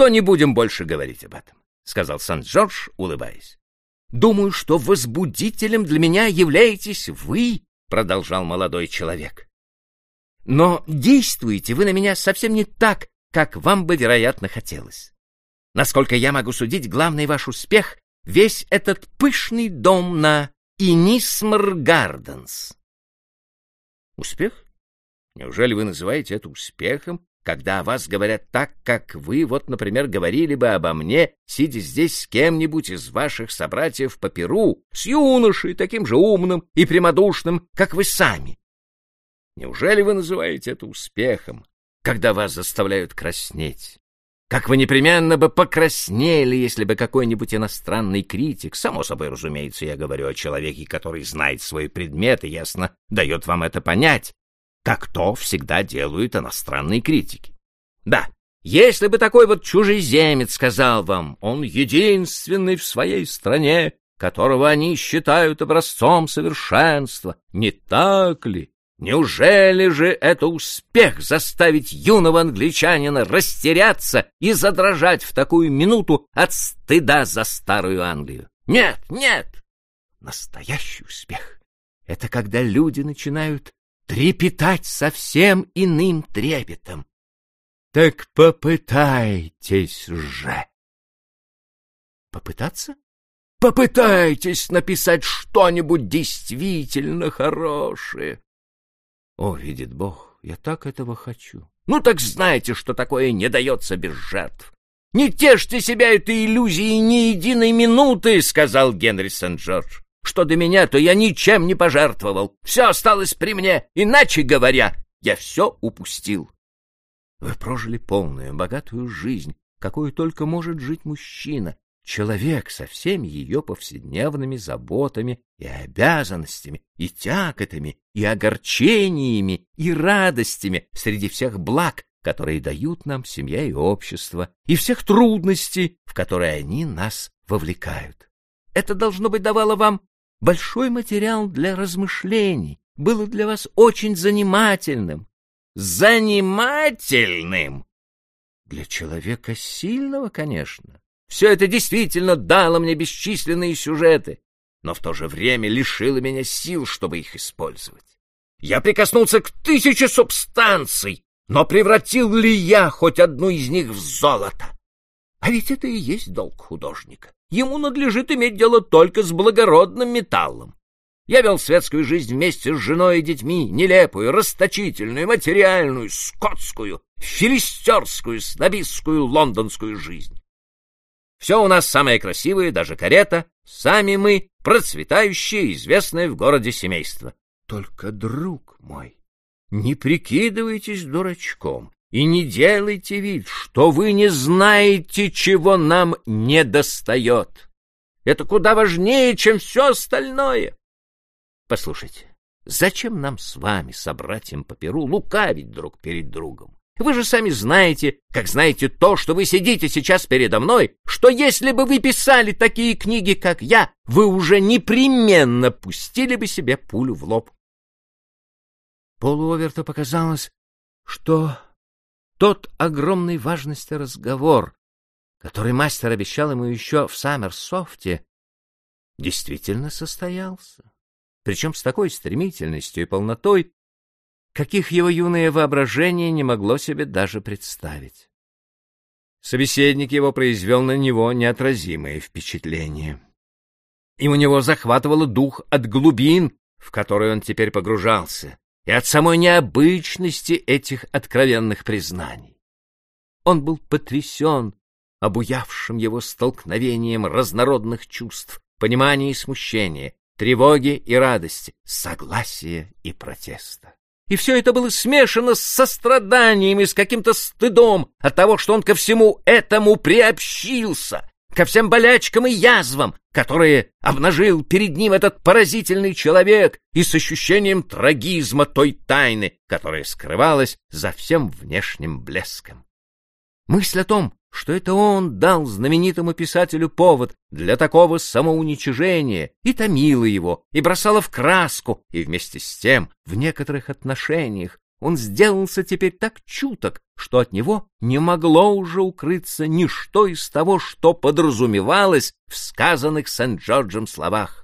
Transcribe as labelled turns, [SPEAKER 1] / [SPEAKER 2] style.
[SPEAKER 1] то не будем больше говорить об этом, — сказал Сан-Джордж, улыбаясь. — Думаю, что возбудителем для меня являетесь вы, — продолжал молодой человек. — Но действуете вы на меня совсем не так, как вам бы, вероятно, хотелось. Насколько я могу судить, главный ваш успех — весь этот пышный дом на Инисмар Гарденс. Успех? Неужели вы называете это успехом, когда о вас говорят так, как вы, вот, например, говорили бы обо мне, сидя здесь с кем-нибудь из ваших собратьев по Перу, с юношей, таким же умным и прямодушным, как вы сами? Неужели вы называете это успехом, когда вас заставляют краснеть? Как вы непременно бы покраснели, если бы какой-нибудь иностранный критик, само собой, разумеется, я говорю о человеке, который знает свой предмет и ясно дает вам это понять, как то всегда делают иностранные критики. Да, если бы такой вот чужеземец сказал вам, он единственный в своей стране, которого они считают образцом совершенства, не так ли? Неужели же это успех заставить юного англичанина растеряться и задрожать в такую минуту от стыда за старую Англию? Нет, нет! Настоящий успех — это когда люди начинают трепетать совсем иным трепетом. Так попытайтесь же. Попытаться? Попытайтесь написать что-нибудь действительно хорошее. О, видит Бог, я так этого хочу. Ну так знаете, что такое не дается без жертв. Не тешьте себя этой иллюзией ни единой минуты, сказал Генри Сент-Джордж. Что до меня, то я ничем не пожертвовал. Все осталось при мне. Иначе говоря, я все упустил. Вы прожили полную, богатую жизнь, какую только может жить мужчина, человек со всеми ее повседневными заботами и обязанностями, и тяготами, и огорчениями, и радостями среди всех благ, которые дают нам семья и общество, и всех трудностей, в которые они нас вовлекают. Это, должно быть, давало вам большой материал для размышлений, было для вас очень занимательным. Занимательным! Для человека сильного, конечно. Все это действительно дало мне бесчисленные сюжеты, но в то же время лишило меня сил, чтобы их использовать. Я прикоснулся к тысяче субстанций, но превратил ли я хоть одну из них в золото? А ведь это и есть долг художника. Ему надлежит иметь дело только с благородным металлом. Я вел светскую жизнь вместе с женой и детьми, нелепую, расточительную, материальную, скотскую, филистерскую, снобистскую, лондонскую жизнь. Все у нас самое красивое, даже карета, сами мы процветающее, известное в городе семейство. Только, друг мой, не прикидывайтесь дурачком и не делайте вид, что вы не знаете, чего нам не достает. Это куда важнее, чем все остальное. Послушайте, зачем нам с вами, собратьям по перу, лукавить друг перед другом? Вы же сами знаете, как знаете то, что вы сидите сейчас передо мной, что если бы вы писали такие книги, как я, вы уже непременно пустили бы себе пулю в лоб. Полу Оверта показалось, что тот огромной важности разговор, который мастер обещал ему еще в Саммерсофте, действительно состоялся. Причем с такой стремительностью и полнотой, каких его юное воображение не могло себе даже представить. Собеседник его произвел на него неотразимое впечатление. И у него захватывало дух от глубин, в которые он теперь погружался, и от самой необычности этих откровенных признаний. Он был потрясен обуявшим его столкновением разнородных чувств, понимания и смущения, тревоги и радости, согласия и протеста. И все это было смешано с состраданием и с каким-то стыдом от того, что он ко всему этому приобщился, ко всем болячкам и язвам, которые обнажил перед ним этот поразительный человек, и с ощущением трагизма той тайны, которая скрывалась за всем внешним блеском. Мысль о том, что это он дал знаменитому писателю повод для такого самоуничижения, и томила его, и бросала в краску, и вместе с тем, в некоторых отношениях, он сделался теперь так чуток, что от него не могло уже укрыться ничто из того, что подразумевалось в сказанных Сент-Джорджем словах.